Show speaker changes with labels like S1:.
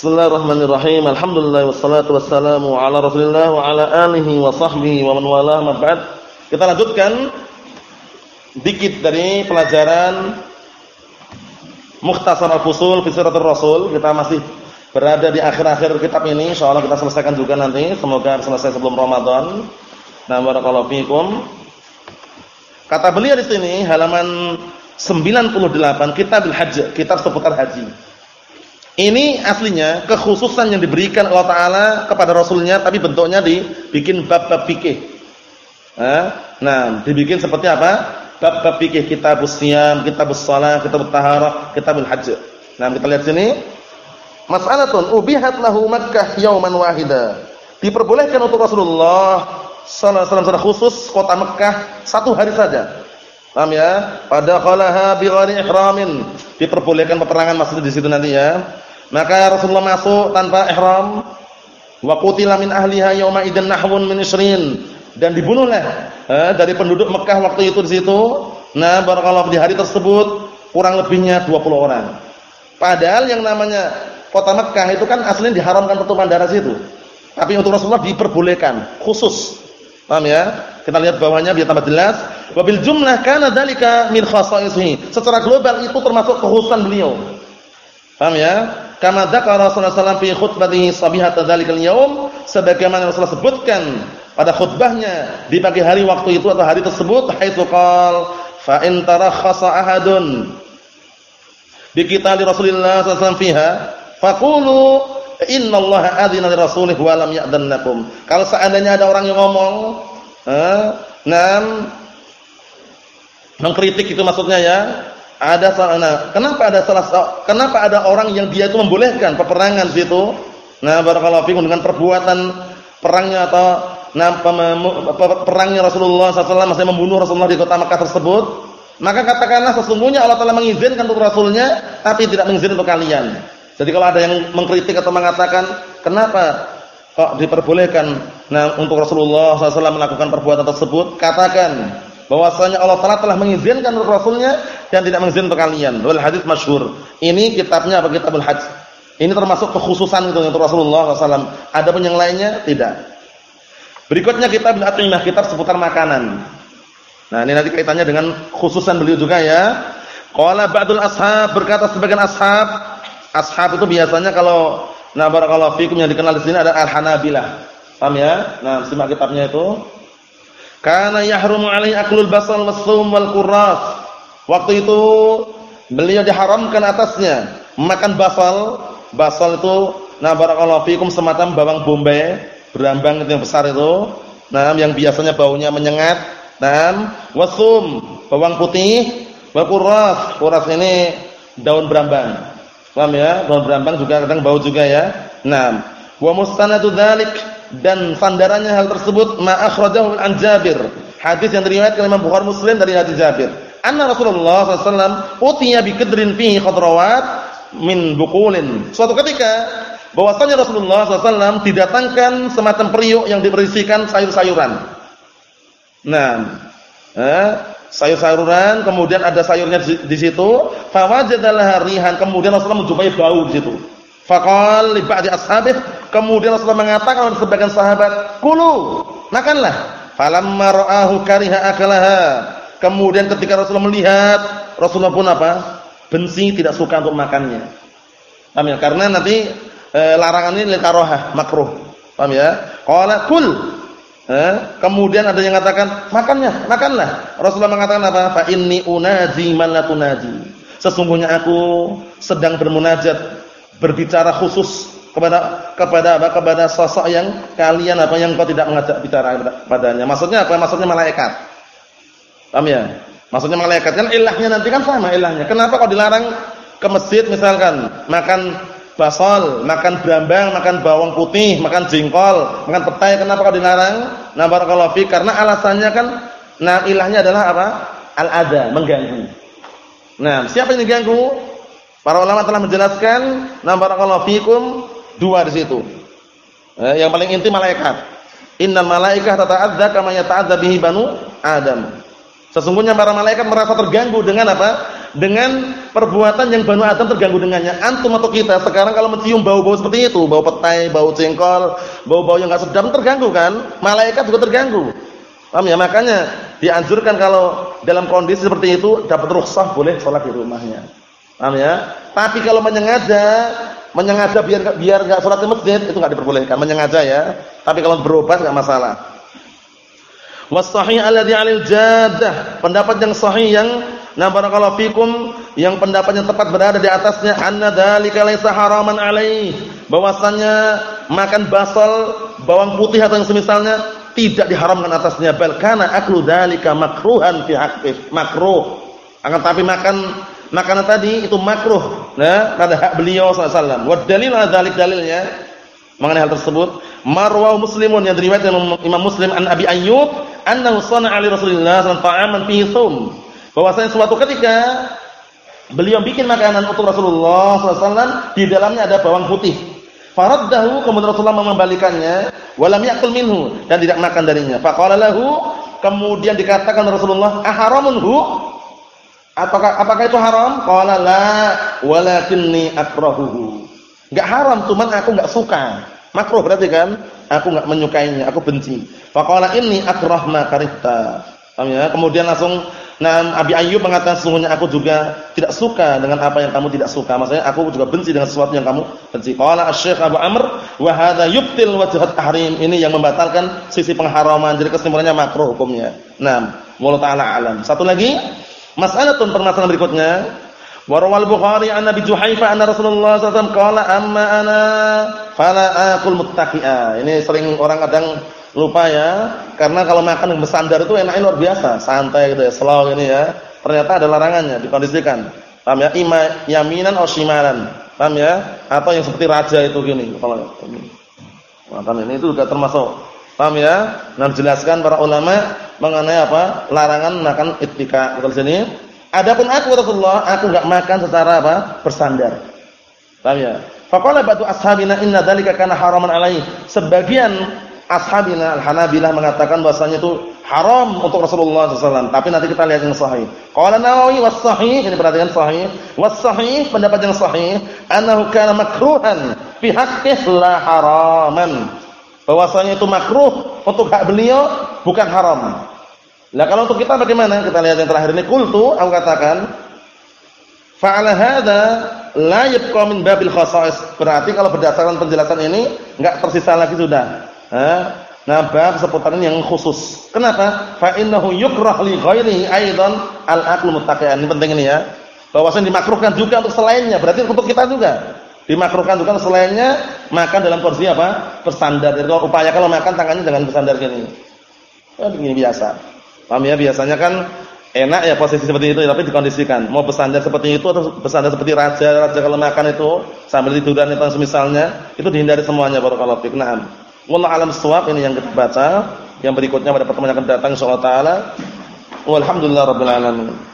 S1: Bismillahirrahmanirrahim. Alhamdulillah wassalatu wassalamu ala Rasulillah wa ala alihi wa sahbihi wa man wala ma ba'd. Kita lanjutkan dikit dari pelajaran Mukhtasar al-Fusul fi Siratul Rasul. Kita masih berada di akhir-akhir kitab ini. Insyaallah kita selesaikan juga nanti. Semoga selesai sebelum Ramadan. Nah, barakallahu fikum. Kata beliau di sini halaman 98 Kitabul Hajj, kitab seputar haji. Ini aslinya kekhususan yang diberikan Allah Taala kepada Rasulnya, tapi bentuknya dibikin bab-bab fikih. Nah, dibikin seperti apa? Bab-bab fikih kitab siam, kitab shalah, kitab taharah, kitabul hajj. Nah, kita lihat sini. Mas'alatun ubihat lahu Makkah yauman wahida. Diperbolehkan untuk Rasulullah sallallahu alaihi wasallam khusus kota Mekah satu hari saja. Paham ya? Pada qalaha bi ghairi ihramin. Diperbolehkan peperangan maksudnya di situ nanti ya. Maka Rasulullah masuk tanpa ihram. Wa qutila min ahliha yauma idzan nahwun min isrin dan dibunuhlah eh, dari penduduk Mekah waktu itu di situ. Nah, barakallahu di hari tersebut kurang lebihnya 20 orang. Padahal yang namanya kota Mekah itu kan aslinya diharamkan pertumpahan darah situ. Tapi untuk Rasulullah diperbolehkan khusus. Paham ya? Kita lihat bawahnya biar tambah jelas. Wabil jumlah kana dzalika min khasaisihi. Secara global itu termasuk kekhususan beliau. Paham ya? Kama dzakara Rasulullah sallallahu fi khutbatihi sabihata dzalikal yaum sebagaimana Rasulullah sebutkan pada khutbahnya di pagi hari waktu itu atau hari tersebut haitsu qal fa in tarakhasa ahadun qitali Rasulillah sallallahu alaihi wasallam fiha faqulu innallaha adzina li rasulih wa lam lakum. Kalau seandainya ada orang yang ngomong eh, nam mengkritik itu maksudnya ya ada nah, kenapa ada salah kenapa ada orang yang dia itu membolehkan peperangan situ? Nah, barakallahu fikum dengan perbuatan perangnya atau nah perangnya Rasulullah SAW masih membunuh Rasulullah di kota Makkah tersebut, maka katakanlah sesungguhnya Allah Taala mengizinkan untuk Rasulnya, tapi tidak mengizinkan untuk kalian. Jadi kalau ada yang mengkritik atau mengatakan, kenapa kok diperbolehkan nah untuk Rasulullah SAW melakukan perbuatan tersebut, katakan bahwasanya Allah Taala telah mengizinkan Rasulnya dan tidak mengizinkan untuk kalian. Wal hadis masyhur. Ini kitabnya apa kitabul hajj. Ini termasuk kekhususan itu untuk Rasulullah SAW. Ada pun yang lainnya tidak. Berikutnya kitab al-atimah, kitab seputar makanan. Nah, ini nanti kaitannya dengan khususan beliau juga ya. Qala ba'dul ashab berkata sebagian ashab, ashab itu biasanya kalau nah barakallahu fikum yang dikenal di sini ada al-hanabilah. Paham ya? Nah, simak kitabnya itu. Karena yahrumu alaihi aklul basal wasum wal qurras. Waktu itu beliau diharamkan atasnya makan basal. Basal itu nah barakallahu fikum semacam bawang bombay, berambang itu yang besar itu. Nah, yang biasanya baunya menyengat. Nah, wasum, bawang putih, wal qurras. Qurras ini daun berambang. Paham ya? Daun berambang juga kadang bau juga ya. Nah, wa mustanadu dzalik dan sandarannya hal tersebut ma akhrajahu an Jabir. Hadis yang diriwayatkan Imam Bukhari Muslim dari hadis Jabir. Anna Rasulullah SAW utiya bi kadrin fihi khadrawat min bukulin. Suatu ketika bahwasanya Rasulullah SAW didatangkan semacam periuk yang diberisikan sayur-sayuran. Nah, eh, sayur-sayuran, kemudian ada sayurnya di, di situ. Fawajadalah rihan, kemudian Rasulullah menjumpai bau di situ. Faqal li ba'di ashabih, kemudian Rasulullah mengatakan kepada sebagian sahabat, "Kulu, makanlah." Falamma ra'ahu kariha akalaha. Kemudian ketika Rasulullah melihat, Rasulullah pun apa? Benci tidak suka untuk makannya. Paham ya? Karena nanti e, larangan ini lil karohah, makruh. Paham ya? Qala kul. Eh, kemudian ada yang mengatakan, "Makannya, makanlah." Rasulullah mengatakan apa? Fa inni unaji man la tunaji. Sesungguhnya aku sedang bermunajat berbicara khusus kepada kepada apa kepada sosok yang kalian apa yang kau tidak mengajak bicara padanya. Maksudnya apa? Maksudnya malaikat. Paham ya? Maksudnya malaikat kan ilahnya nanti kan sama ilahnya. Kenapa kau dilarang ke masjid misalkan makan basol, makan berambang, makan bawang putih, makan jengkol, makan petai, kenapa kau dilarang? Nah, barakallahu fi karena alasannya kan nah ilahnya adalah apa? Al-ada, mengganggu. Nah, siapa yang diganggu? Para ulama telah menjelaskan, nah barakallahu fikum dua di situ. Eh, yang paling inti malaikat. Innal malaikah tata'adza kama yata'adza bihi banu Adam. Sesungguhnya para malaikat merasa terganggu dengan apa? dengan perbuatan yang Banu Adam terganggu dengannya. Antum atau kita sekarang kalau mencium bau-bau seperti itu, bau petai, bau jengkol, bau-bau yang enggak sedap terganggu kan? Malaikat juga terganggu. Paham ya? Makanya dianjurkan kalau dalam kondisi seperti itu dapat rukhsah boleh sholat di rumahnya. Paham ya? Tapi kalau menyengaja, menyengaja biar biar enggak sholat di masjid itu enggak diperbolehkan, menyengaja ya. Tapi kalau berobat enggak masalah. Was-sahih alladhi 'alil jaddah, pendapat yang sahih yang Nah barakallahu fikum yang pendapatnya tepat berada di atasnya anna dzalika laisa haraman alaih. Bahwasanya makan basal, bawang putih atau yang semisalnya tidak diharamkan atasnya bal kana aklu dzalika makruhan fi. Makruh. Akan tapi makan makanan tadi itu makruh. Nah, pada hak beliau wasallam. Wa dalil dzalik dalilnya mengenai hal tersebut marwah muslimun yang diriwayatkan Imam Muslim an Abi Ayyub annahu sana'a li Rasulillah sallallahu ta'aman fihi thum bahwasanya suatu ketika beliau bikin makanan untuk Rasulullah SAW di dalamnya ada bawang putih. Faraddahu kemudian Rasulullah mengembalikannya, walam yakul minhu dan tidak makan darinya. Faqala lahu kemudian dikatakan Rasulullah, "Aharamun hu?" Apakah apakah itu haram? Qala la, walakinni akrahuhu. Enggak haram, cuman aku enggak suka. Makruh berarti kan? Aku enggak menyukainya, aku benci. Faqala inni akrah ma karihta. Ya? Kemudian langsung Nah, Abi Ayyub mengatakan sesungguhnya aku juga tidak suka dengan apa yang kamu tidak suka. Maksudnya aku juga benci dengan sesuatu yang kamu benci. Qala Asy-Syaikh Abu Amr wa hadza yubtil wajhat tahrim. Ini yang membatalkan sisi pengharaman. Jadi kesimpulannya makruh hukumnya. Nah, wallahu taala alam. Satu lagi, masalah tun permasalahan berikutnya. Warawal Bukhari an Nabi Juhaifa anna Rasulullah wasallam qala amma ana fala aqul muttaqi'a. Ini sering orang kadang lupa ya karena kalau makan bersandar itu enaknya luar biasa santai gitu ya slow ini ya. Ternyata ada larangannya dikondisikan. Paham ya? Ima yaminan atau shimalan. Paham ya? Atau yang seperti raja itu gini kalau makan ini itu juga termasuk. Paham ya? Nah jelaskan para ulama mengenai apa larangan makan ittika betul sini adapun aku Rasulullah aku enggak makan secara apa bersandar paham ya faqala batu ashabina inna dzalika kana haraman alaihi sebagian ashabina al-Hanabilah mengatakan bahasanya itu haram untuk Rasulullah SAW. Tapi nanti kita lihat yang sahih. Qala Nawawi was sahih, ini perhatikan sahih. Was sahih pendapat yang sahih, annahu kana makruhan fi haqqih la haraman. Bahwasanya itu makruh untuk hak beliau bukan haram. Nah, kalau untuk kita bagaimana? Kita lihat yang terakhir ini qultu, aku katakan fa'ala hadza la yabqa babil khasais. Berarti kalau berdasarkan penjelasan ini enggak tersisa lagi sudah Nah, bab seputaran yang khusus. Kenapa? Fa innahu yukrah li ghairihi aidan al-aqlu muttaqian. Ini penting ini ya. Bahwasanya dimakruhkan juga untuk selainnya. Berarti untuk kita juga. Dimakruhkan juga untuk selainnya makan dalam kondisi apa? Bersandar. Jadi kalau upaya kalau makan tangannya jangan bersandar gini. Ya begini biasa. Paham ya? Biasanya kan enak ya posisi seperti itu tapi dikondisikan. Mau bersandar seperti itu atau bersandar seperti raja, raja kalau makan itu sambil tiduran itu semisalnya, itu dihindari semuanya barakallahu fik. Naam. Wallahu alam shawab ini yang kita baca. Yang berikutnya pada pertemuan yang akan datang insyaallah taala. Walhamdulillah rabbil alamin.